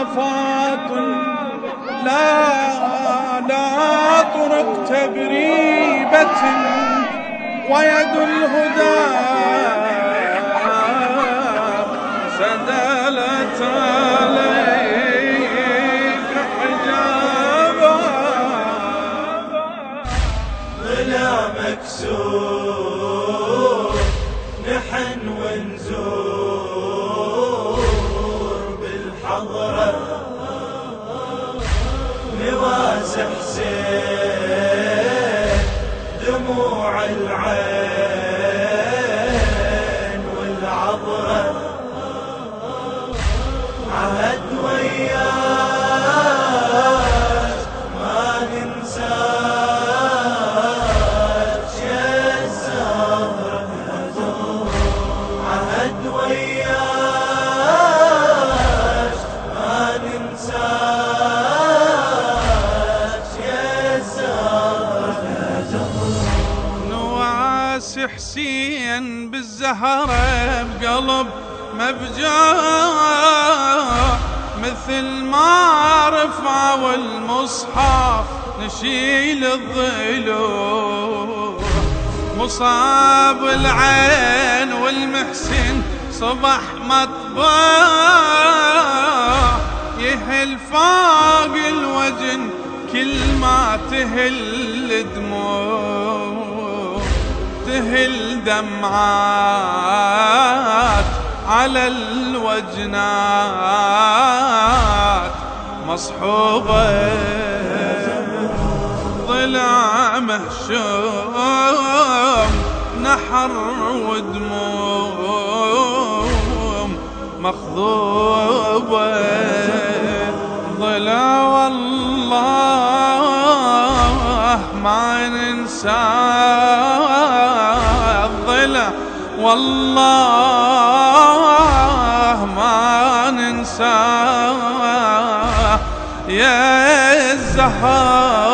وفاة. لا لا طرق تبريبة ويد الهدى. سدلت عليك العين والعبرة عهد وياك. بالزهرة بقلب مبجاه مثل ما رفعوا المصحف نشيل الضلوع مصاب العين والمحسن صبح مطبوع. يهل فوق الوجن كل ما تهل دموع. تهل دمعات على الوجنات. مصحوبة ضلع مهشوم نحر ودموم. مخضوبة ضلع والله ما الضلع والله ما ننسى يا الزهرة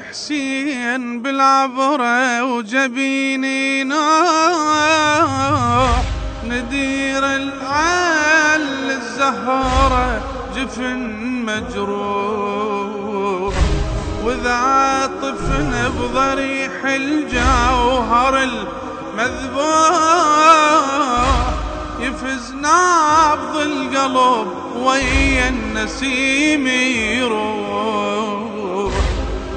حسين بالعبرة وجبيني نوح ندير العال الزهرة جفن مجروح. وإذا عاطفن بضريح الجوهر المذبوح. يفز نبض القلب ويا النسيم يروح.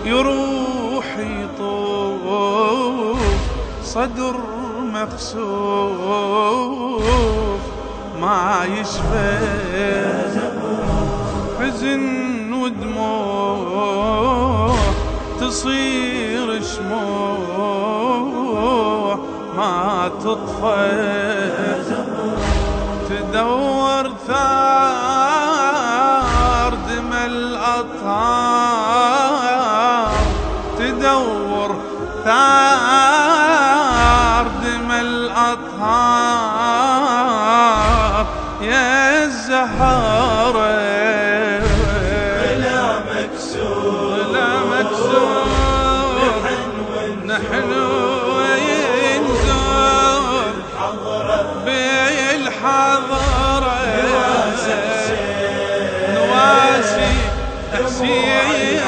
يروح يطوف صدر مخسوف ما يشفى حزن ودموع. تصير شموع ما تطفى تدور ثار الأطهار يا الزهرة بلا مكسور. لا مكسور. نحن وينزور حضرة بالحضرة نواسي حسين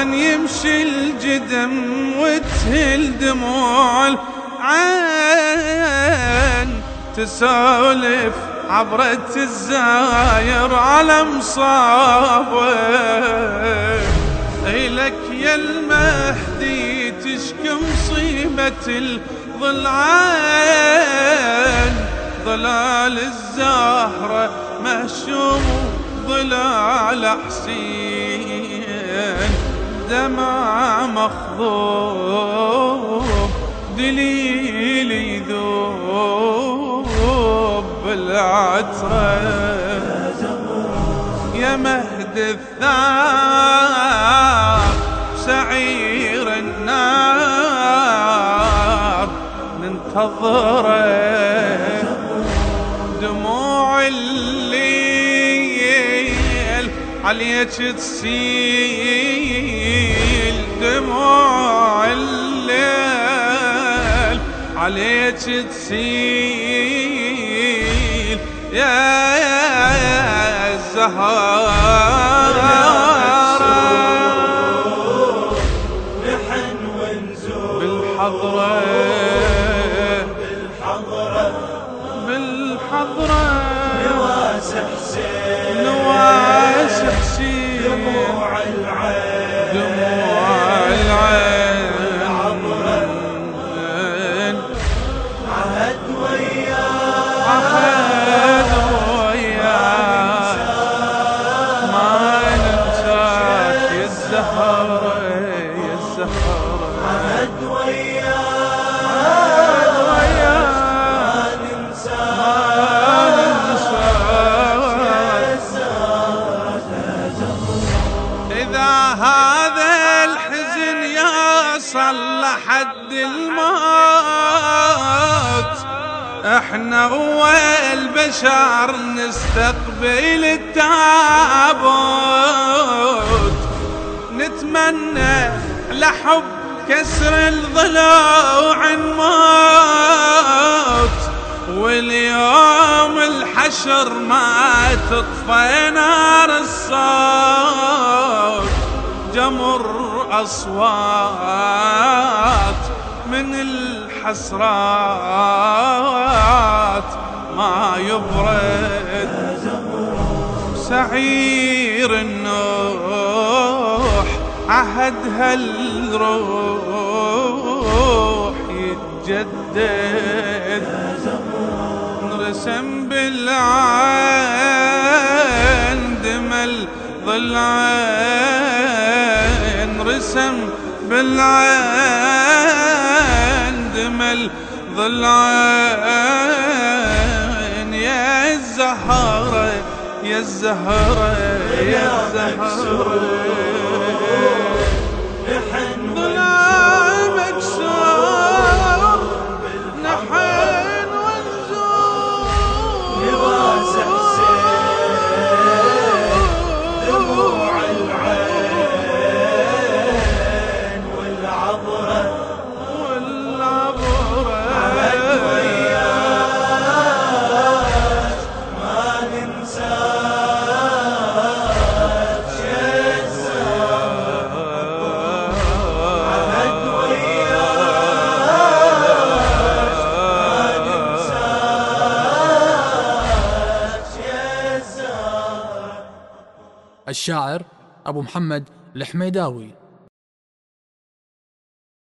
وين يمشي الجدم وتهل دموع العين تسولف عبرة الزاير على مصابه إلك يا المهدي تشكي مصيبة الضلعين ضلال الزهرة مهشوم ضلال حسين دمع مخضوب دليل يذوب بالعترة يا مهد الثار سعير النار ننتظره دموع الليل عليك دموع الليل عليك تسيل يا الزهارة يصل لحد الموت. إحنا اول بشر نستقبل التابوت. نتمنى لحب كسر الضلوع نموت. واليوم الحشر ما تطفى نار الصوت. جمر أصوات من الحسرات ما يبرد سعير النوح عهدها الروح يتجدد نرسم بالعين دمل ضلعين رسم بالعين دمل ضلعين يا الزهرة يا الزهرة يا الزهرة. الشاعر أبو محمد الحميداوي.